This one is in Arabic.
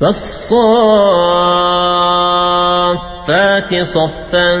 فالصافات صفا